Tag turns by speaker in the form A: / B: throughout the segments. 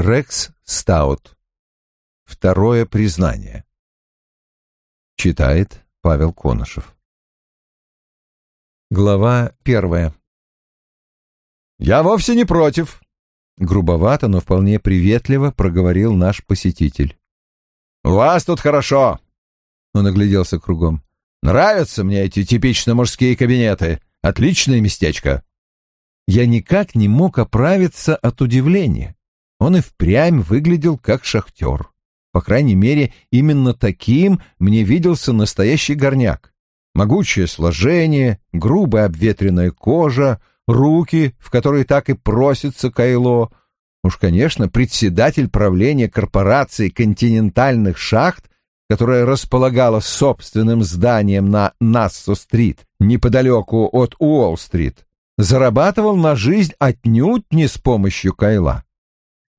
A: Рекс Стаут. Второе признание. Читает Павел Конышев. Глава первая. «Я вовсе не против», — грубовато, но вполне приветливо проговорил наш посетитель. «У вас тут хорошо», — он огляделся кругом. «Нравятся мне эти типично мужские кабинеты. Отличное местечко». Я никак не мог оправиться от удивления. Он и впрямь выглядел как шахтер. По крайней мере, именно таким мне виделся настоящий горняк. Могучее сложение, грубая обветренная кожа, руки, в которые так и просится кайло. Уж, конечно, председатель правления корпорации континентальных шахт, которая располагала собственным зданием на Нассо-стрит, неподалеку от Уолл-стрит, зарабатывал на жизнь отнюдь не с помощью кайла.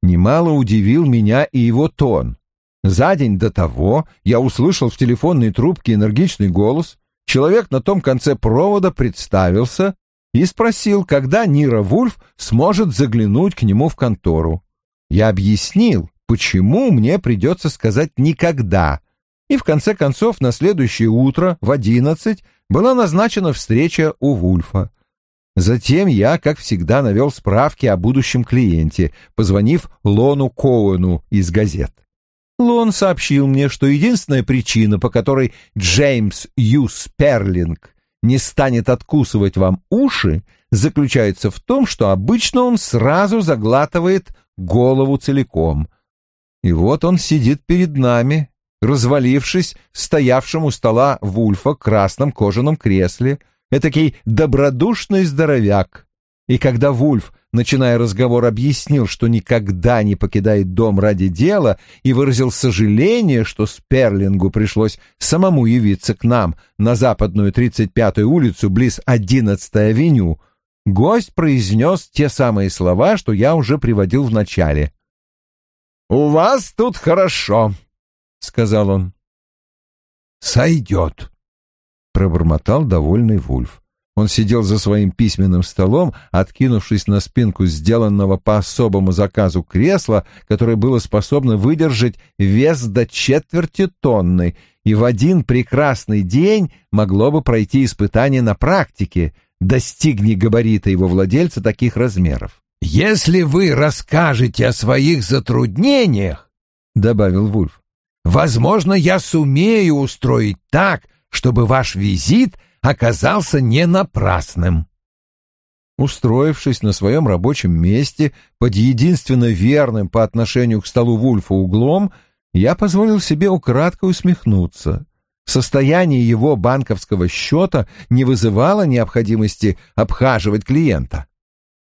A: Немало удивил меня и его тон. За день до того я услышал в телефонной трубке энергичный голос, человек на том конце провода представился и спросил, когда Нира Вульф сможет заглянуть к нему в контору. Я объяснил, почему мне придется сказать «никогда», и в конце концов на следующее утро в одиннадцать была назначена встреча у Вульфа. Затем я, как всегда, навел справки о будущем клиенте, позвонив Лону Коуэну из газет. Лон сообщил мне, что единственная причина, по которой Джеймс Ю. Сперлинг не станет откусывать вам уши, заключается в том, что обычно он сразу заглатывает голову целиком. И вот он сидит перед нами, развалившись в у стола Вульфа красном кожаном кресле, этакий добродушный здоровяк. И когда Вульф, начиная разговор, объяснил, что никогда не покидает дом ради дела, и выразил сожаление, что Сперлингу пришлось самому явиться к нам на западную 35-ю улицу близ 11-й авеню, гость произнес те самые слова, что я уже приводил в начале. «У вас тут хорошо», — сказал он. «Сойдет», пробормотал довольный Вульф. Он сидел за своим письменным столом, откинувшись на спинку сделанного по особому заказу кресла, которое было способно выдержать вес до четверти тонны, и в один прекрасный день могло бы пройти испытание на практике, достигни габарита его владельца таких размеров. «Если вы расскажете о своих затруднениях, — добавил Вульф, — возможно, я сумею устроить так, — чтобы ваш визит оказался не напрасным. Устроившись на своем рабочем месте под единственно верным по отношению к столу Вульфа углом, я позволил себе украдкой усмехнуться. Состояние его банковского счета не вызывало необходимости обхаживать клиента.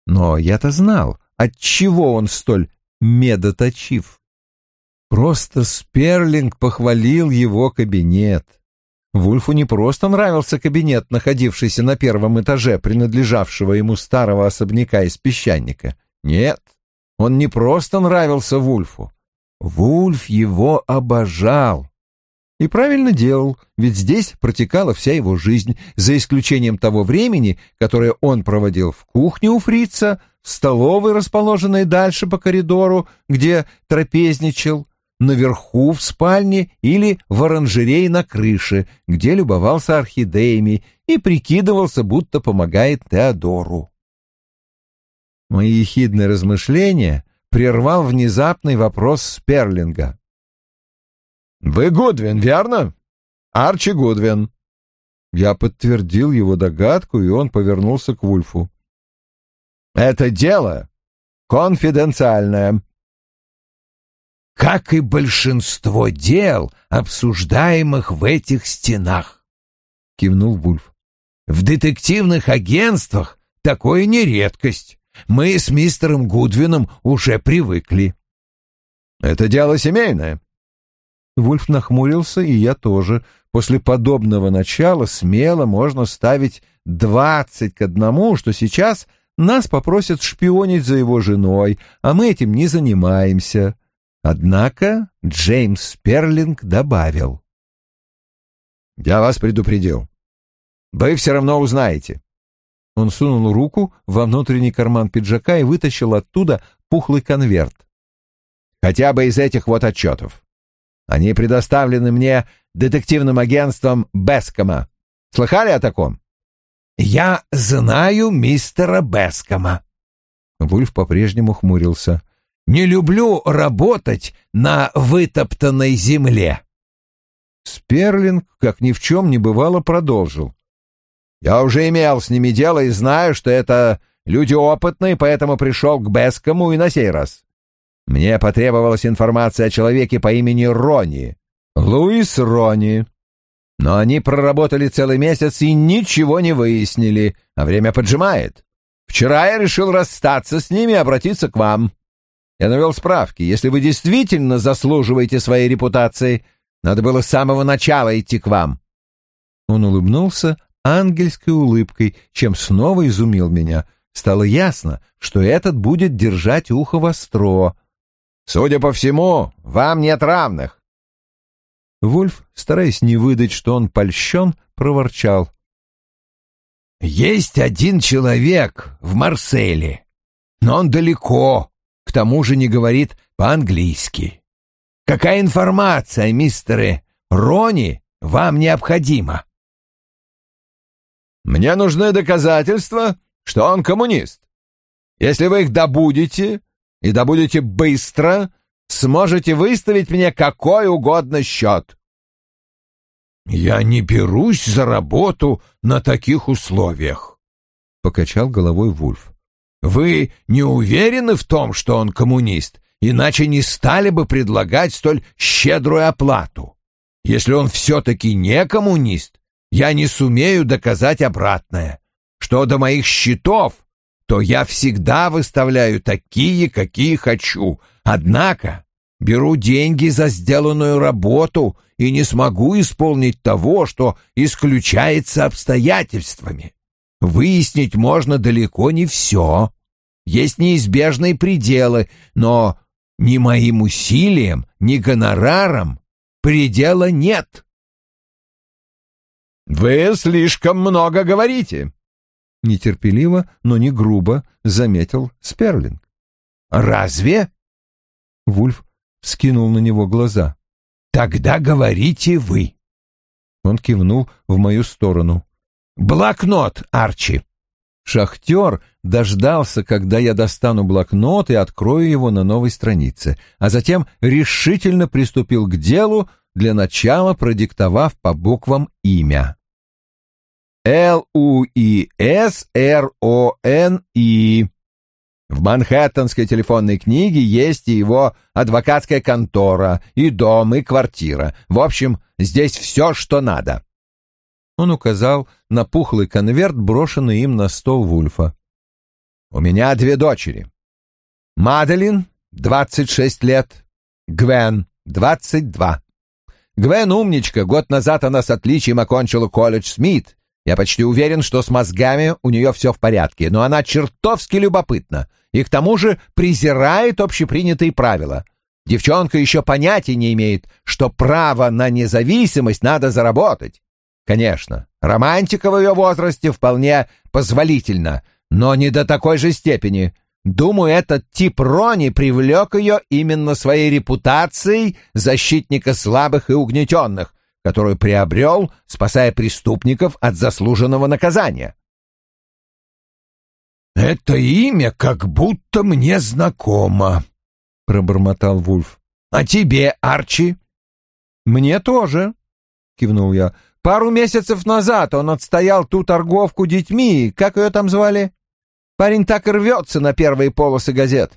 A: Но я-то знал, отчего он столь медоточив. Просто Сперлинг похвалил его кабинет. Вульфу не просто нравился кабинет, находившийся на первом этаже принадлежавшего ему старого особняка из песчаника. Нет, он не просто нравился Вульфу. Вульф его обожал. И правильно делал, ведь здесь протекала вся его жизнь, за исключением того времени, которое он проводил в кухне у фрица, в столовой, расположенной дальше по коридору, где трапезничал, наверху в спальне или в оранжерее на крыше, где любовался орхидеями и прикидывался, будто помогает Теодору. Мои ехидные размышления прервал внезапный вопрос Сперлинга. «Вы Гудвин, верно? Арчи Гудвин». Я подтвердил его догадку, и он повернулся к Вульфу. «Это дело конфиденциальное как и большинство дел, обсуждаемых в этих стенах, — кивнул Вульф. В детективных агентствах такое не редкость. Мы с мистером Гудвином уже привыкли. Это дело семейное. Вульф нахмурился, и я тоже. После подобного начала смело можно ставить двадцать к одному, что сейчас нас попросят шпионить за его женой, а мы этим не занимаемся. Однако Джеймс Сперлинг добавил. «Я вас предупредил. Вы все равно узнаете». Он сунул руку во внутренний карман пиджака и вытащил оттуда пухлый конверт. Хотя бы из этих вот отчетов. Они предоставлены мне детективным агентством Бескома. Слыхали о таком?
B: Я знаю мистера Бескома.
A: Вульф по-прежнему хмурился.
B: Не люблю работать на вытоптанной земле.
A: Сперлинг, как ни в чем не бывало, продолжил. Я уже имел с ними дело и знаю, что это люди опытные, поэтому пришел к Бескому и на сей раз. Мне потребовалась информация о человеке по имени Рони. Луис Рони. Но они проработали целый месяц и ничего не выяснили, а время поджимает. Вчера я решил расстаться с ними и обратиться к вам. Я навел справки. Если вы действительно заслуживаете своей репутации, надо было с самого начала идти к вам. Он улыбнулся ангельской улыбкой, чем снова изумил меня. Стало ясно, что этот будет держать ухо востро. Судя по всему, вам нет равных. Вульф, стараясь не выдать, что он польщен, проворчал.
B: «Есть один человек в Марселе, но он далеко, к тому же не говорит по-английски. Какая информация, мистеры Рони, вам необходима?»
A: «Мне нужны доказательства, что он коммунист. Если вы их добудете, и добудете быстро, сможете выставить мне какой угодно счет».
B: «Я не берусь за работу на таких условиях», — покачал головой Вульф. «Вы не уверены в том, что он коммунист, иначе не стали бы предлагать столь щедрую оплату. Если он все-таки не коммунист, я не сумею доказать обратное. Что до моих счетов, то я всегда выставляю такие, какие хочу. Однако беру деньги за сделанную работу и не смогу исполнить того, что исключается обстоятельствами. Выяснить можно далеко не все. Есть неизбежные пределы, но ни моим усилиям, ни гонорарам предела нет.
A: «Вы слишком много говорите», — нетерпеливо, но не грубо заметил Сперлинг.
B: «Разве?»
A: Вульф скинул на него глаза.
B: «Тогда говорите вы».
A: Он кивнул в мою сторону.
B: «Блокнот, Арчи».
A: Шахтер дождался, когда я достану блокнот и открою его на новой странице, а затем решительно приступил к делу, для начала продиктовав по буквам имя. Л-У-И-С-Р-О-Н-И. В Манхэттенской телефонной книге есть и его адвокатская контора, и дом, и квартира. В общем, здесь все, что надо. Он указал на пухлый конверт, брошенный им на стол Вульфа. «У меня две дочери. Маделин, 26 лет, Гвен, 22. Гвен умничка, год назад она с отличием окончила колледж Смит. Я почти уверен, что с мозгами у нее все в порядке, но она чертовски любопытна и к тому же презирает общепринятые правила. Девчонка еще понятия не имеет, что право на независимость надо заработать. Конечно, романтика в ее возрасте вполне позволительна, но не до такой же степени. Думаю, этот тип Рони привлек ее именно своей репутацией защитника слабых и угнетенных, которую приобрел, спасая преступников от заслуженного наказания.
B: «Это имя как будто мне знакомо», — пробормотал Вульф. «А тебе, Арчи?»
A: «Мне тоже», — кивнул я. «Пару месяцев назад он отстоял ту торговку детьми, как ее там звали?» Парень так и рвется на первые полосы газет.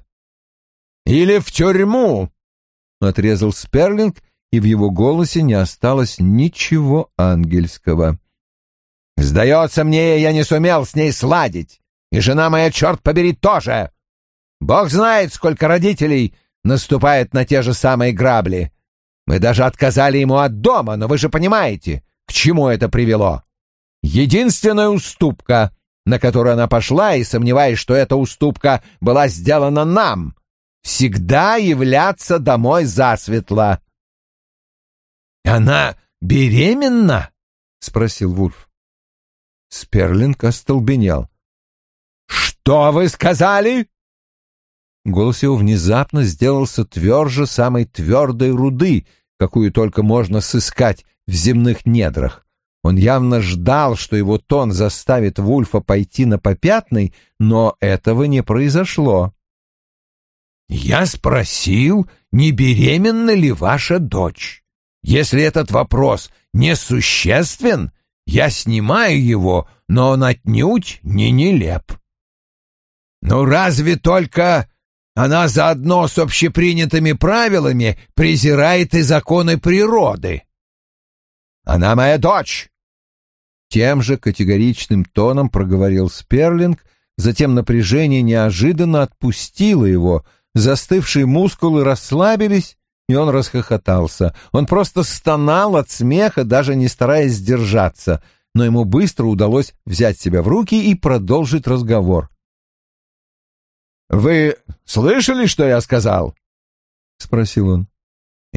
B: «Или в тюрьму!» — отрезал Сперлинг, и в его голосе не осталось ничего ангельского.
A: «Сдается мне, я не сумел с ней сладить, и жена моя, черт побери, тоже. Бог знает, сколько родителей наступает на те же самые грабли. Мы даже отказали ему от дома, но вы же понимаете, к чему это привело. Единственная уступка на которую она пошла, и сомневаясь, что эта уступка была сделана нам, всегда являться домой засветло.
B: «Она беременна?»
A: — спросил Вульф. Сперлинг остолбенел.
B: «Что вы сказали?»
A: голос его внезапно сделался тверже самой твердой руды, какую только можно сыскать в земных недрах. Он явно ждал, что его тон заставит Вульфа пойти на попятный, но этого не произошло.
B: «Я спросил, не беременна ли ваша дочь. Если этот вопрос несуществен, я снимаю его, но он отнюдь не нелеп. Ну разве только она заодно с общепринятыми правилами презирает и законы природы? Она моя дочь.
A: Тем же категоричным тоном проговорил Сперлинг, затем напряжение неожиданно отпустило его, застывшие мускулы расслабились, и он расхохотался. Он просто стонал от смеха, даже не стараясь сдержаться, но ему быстро удалось взять себя в руки и продолжить разговор.
B: «Вы слышали, что я сказал?» — спросил он.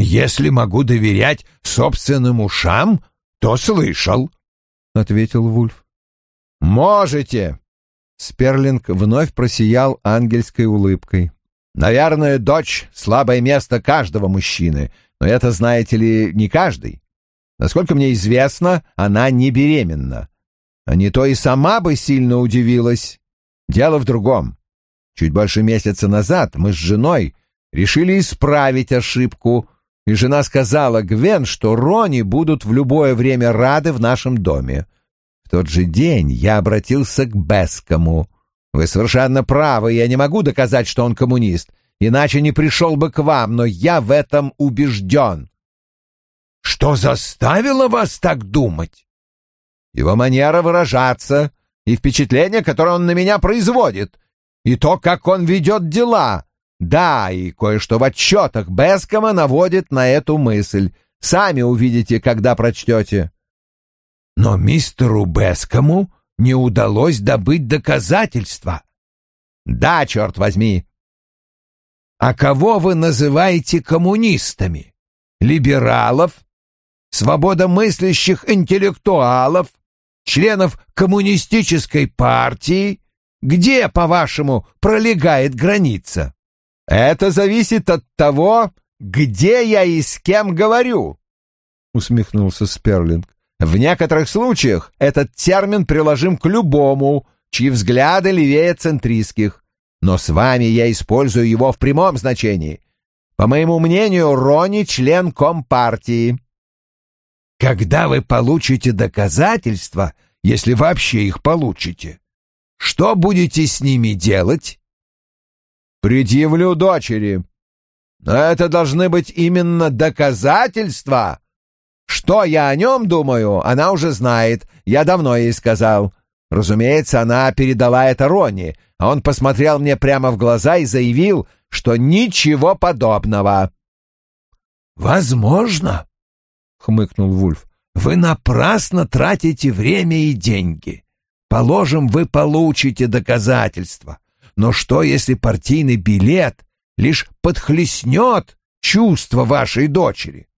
B: «Если могу доверять собственным ушам, то слышал», — ответил Вульф.
A: «Можете!» Сперлинг вновь просиял ангельской улыбкой. Наверное, дочь — слабое место каждого мужчины, но это, знаете ли, не каждый. Насколько мне известно, она не беременна. А не то и сама бы сильно удивилась. Дело в другом. Чуть больше месяца назад мы с женой решили исправить ошибку, и жена сказала Гвен, что Рони будут в любое время рады в нашем доме. В тот же день я обратился к Бескому — вы совершенно правы, я не могу доказать, что он коммунист, иначе не пришел бы к вам, но я в этом убежден.
B: Что заставило вас так думать?
A: Его манера выражаться и впечатление, которое он на меня производит, и то, как он ведет дела. Да, и кое-что в отчетах Бескома наводит на эту мысль. Сами увидите, когда прочтете.
B: Но мистеру Бескому не удалось добыть доказательства.
A: Да, черт возьми.
B: А кого вы называете коммунистами? Либералов? Свободомыслящих интеллектуалов? Членов коммунистической партии? Где, по-вашему, пролегает граница?
A: Это зависит от того, где я и с кем говорю, усмехнулся Сперлинг. В некоторых случаях этот термин приложим к любому, чьи взгляды левее центристских. Но с вами я использую его в прямом значении. По моему мнению, Рони — член Компартии.
B: Когда вы получите доказательства, если вообще их получите, что будете с ними делать?
A: Предъявлю дочери. Но это должны быть именно доказательства, что я о нем думаю, она уже знает. Я давно ей сказал. Разумеется, она передала это Ронни, а он посмотрел мне прямо в глаза и заявил, что ничего подобного.
B: «Возможно», — хмыкнул Вульф, — «вы напрасно тратите время и деньги. Положим, вы получите доказательства. Но что, если партийный билет лишь подхлестнет чувства вашей дочери?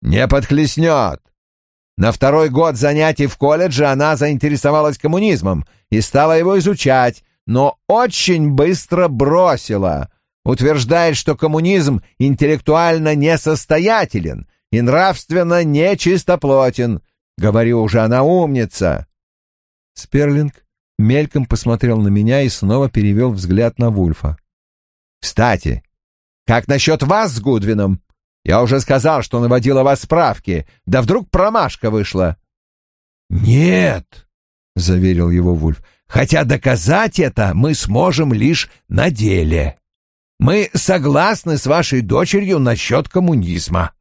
A: Не подхлестнет. На второй год занятий в колледже она заинтересовалась коммунизмом и стала его изучать, но очень быстро бросила. Утверждает, что коммунизм интеллектуально несостоятелен и нравственно нечистоплотен. Говорю уже, она умница. Сперлинг мельком посмотрел на меня и снова перевел взгляд на Вульфа. «Кстати, как насчет вас с Гудвином? Я уже сказал, что наводила вас справки. Да вдруг промашка вышла?»
B: «Нет», — заверил его Вульф, — «хотя доказать это мы сможем лишь на деле. Мы согласны с вашей дочерью насчет коммунизма».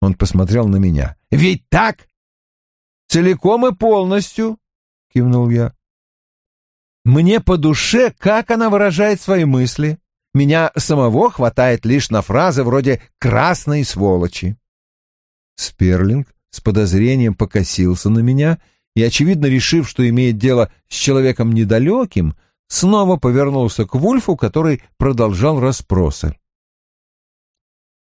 A: Он посмотрел на меня.
B: «Ведь так?»
A: «Целиком и полностью», — кивнул я. «Мне по душе, как она выражает свои мысли. Меня самого хватает лишь на фразы вроде «красные сволочи». Сперлинг с подозрением покосился на меня и, очевидно решив, что имеет дело с человеком недалеким, снова повернулся к Вульфу, который продолжал расспросы.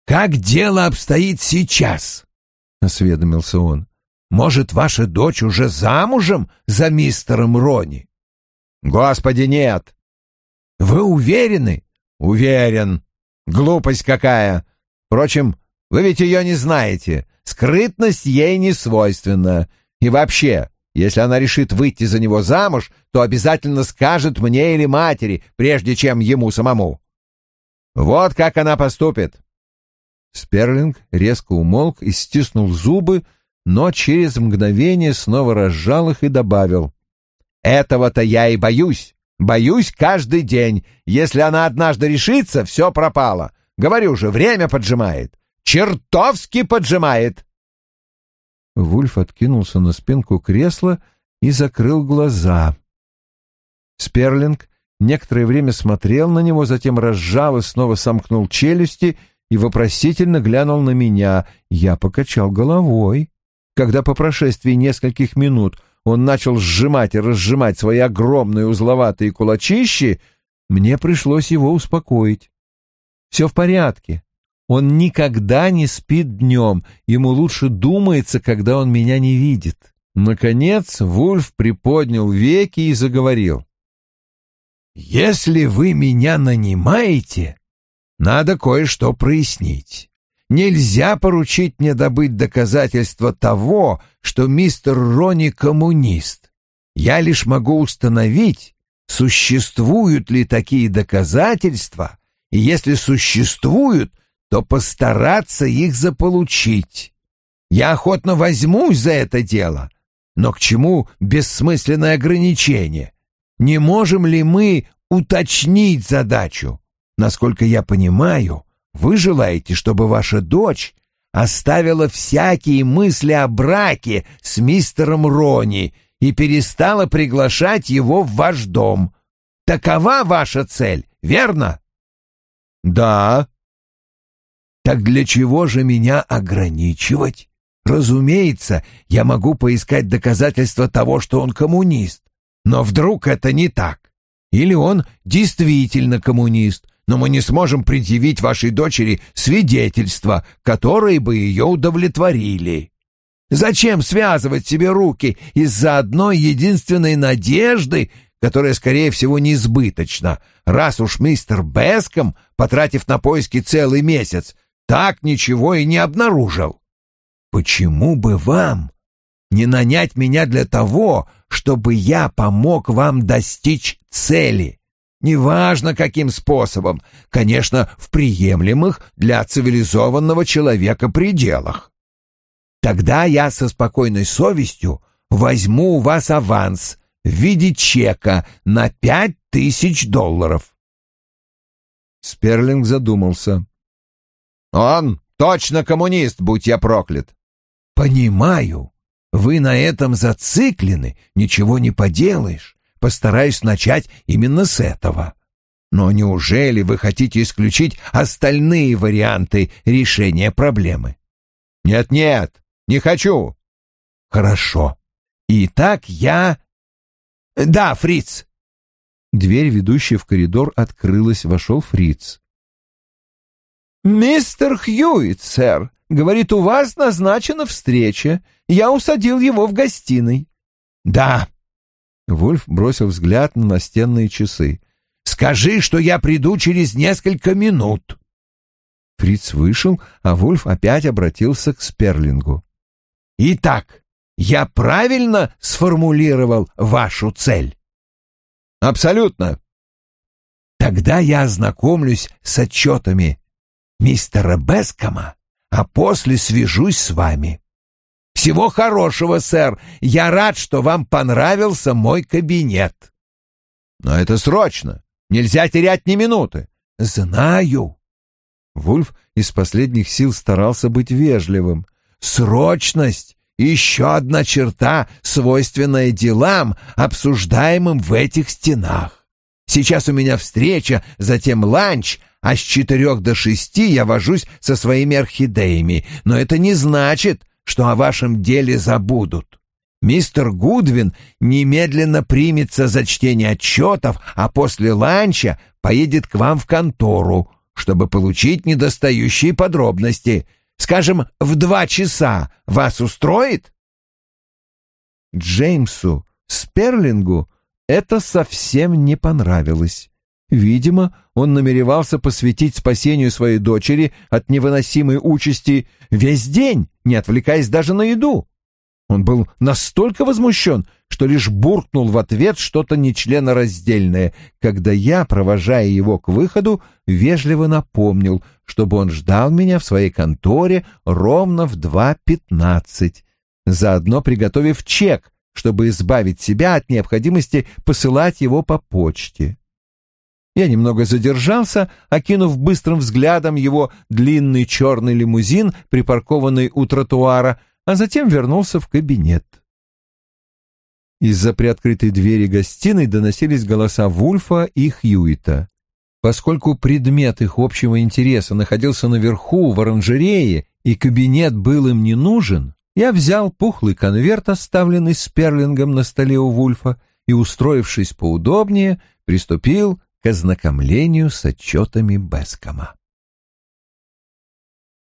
B: «Как дело обстоит сейчас?» — осведомился он. «Может, ваша дочь уже замужем за мистером Рони?»
A: «Господи, нет!»
B: «Вы уверены?
A: Уверен. Глупость какая. Впрочем, вы ведь ее не знаете. Скрытность ей не свойственна. И вообще, если она решит выйти за него замуж, то обязательно скажет мне или матери, прежде чем ему самому. Вот как она поступит. Сперлинг резко умолк и стиснул зубы, но через мгновение снова разжал их и добавил. «Этого-то я и боюсь. Боюсь каждый день. Если она однажды решится, все пропало. Говорю же, время поджимает. Чертовски поджимает!» Вульф откинулся на спинку кресла и закрыл глаза. Сперлинг некоторое время смотрел на него, затем разжал и снова сомкнул челюсти и вопросительно глянул на меня. Я покачал головой. Когда по прошествии нескольких минут он начал сжимать и разжимать свои огромные узловатые кулачищи, мне пришлось его успокоить. «Все в порядке. Он никогда не спит днем, ему лучше думается, когда он меня не видит». Наконец Вульф приподнял веки и заговорил. «Если вы меня нанимаете, надо кое-что прояснить. Нельзя поручить мне добыть доказательства того, что мистер Рони коммунист. Я лишь могу установить, существуют ли такие доказательства, и если существуют, то постараться их заполучить. Я охотно возьмусь за это дело, но к чему бессмысленное ограничение? Не можем ли мы уточнить задачу? Насколько я понимаю, вы желаете, чтобы ваша дочь оставила всякие мысли о браке с мистером Рони и перестала приглашать его в ваш дом. Такова ваша цель, верно? Да. Так для чего же меня ограничивать? Разумеется, я могу поискать доказательства того, что он коммунист. Но вдруг это не так? Или он действительно коммунист, но мы не сможем предъявить вашей дочери свидетельства, которые бы ее удовлетворили. Зачем связывать себе руки из-за одной единственной надежды, которая, скорее всего, неизбыточна, раз уж мистер Беском, потратив на поиски целый месяц, так ничего и не обнаружил? Почему бы вам не нанять меня для того, чтобы я помог вам достичь цели? Неважно, каким способом, конечно, в приемлемых для цивилизованного человека пределах. Тогда я со спокойной совестью возьму у вас аванс в виде чека на пять тысяч долларов. Сперлинг задумался. «Он точно коммунист, будь я проклят!» «Понимаю. Вы на этом зациклены, ничего не поделаешь постараюсь начать именно с этого. Но неужели вы хотите исключить остальные варианты решения проблемы? Нет-нет, не хочу. Хорошо. Итак, я... Да, Фриц. Дверь, ведущая в коридор, открылась, вошел Фриц. «Мистер Хьюит, сэр, говорит, у вас назначена встреча. Я усадил его в гостиной». «Да, Вольф бросил взгляд на настенные часы. «Скажи, что я приду через несколько минут!» Фриц вышел, а Вольф опять обратился к Сперлингу. «Итак, я правильно сформулировал вашу цель?» «Абсолютно!» «Тогда я ознакомлюсь с отчетами мистера Бескома, а после свяжусь с вами. Всего хорошего, сэр. Я рад, что вам понравился мой кабинет. Но это срочно. Нельзя терять ни минуты. Знаю. Вульф из последних сил старался быть вежливым. Срочность — еще одна черта, свойственная делам, обсуждаемым в этих стенах. Сейчас у меня встреча, затем ланч, а с четырех до шести я вожусь со своими орхидеями. Но это не значит, что о вашем деле забудут. Мистер Гудвин немедленно примется за чтение отчетов, а после ланча поедет к вам в контору, чтобы получить недостающие подробности. Скажем, в два часа вас устроит? Джеймсу Сперлингу это совсем не понравилось. Видимо, он намеревался посвятить спасению своей дочери от невыносимой участи весь день, не отвлекаясь даже на еду. Он был настолько возмущен, что лишь буркнул в ответ что-то нечленораздельное, когда я, провожая его к выходу, вежливо напомнил, чтобы он ждал меня в своей конторе ровно в 2.15, заодно приготовив чек, чтобы избавить себя от необходимости посылать его по почте. Я немного задержался, окинув быстрым взглядом его длинный черный лимузин, припаркованный у тротуара, а затем вернулся в кабинет. Из-за приоткрытой двери гостиной доносились голоса Вульфа и Хьюита. Поскольку предмет их общего интереса находился наверху, в оранжерее, и кабинет был им не нужен, я взял пухлый конверт, оставленный сперлингом на столе у Вульфа, и, устроившись поудобнее, приступил к ознакомлению с отчетами Бескома.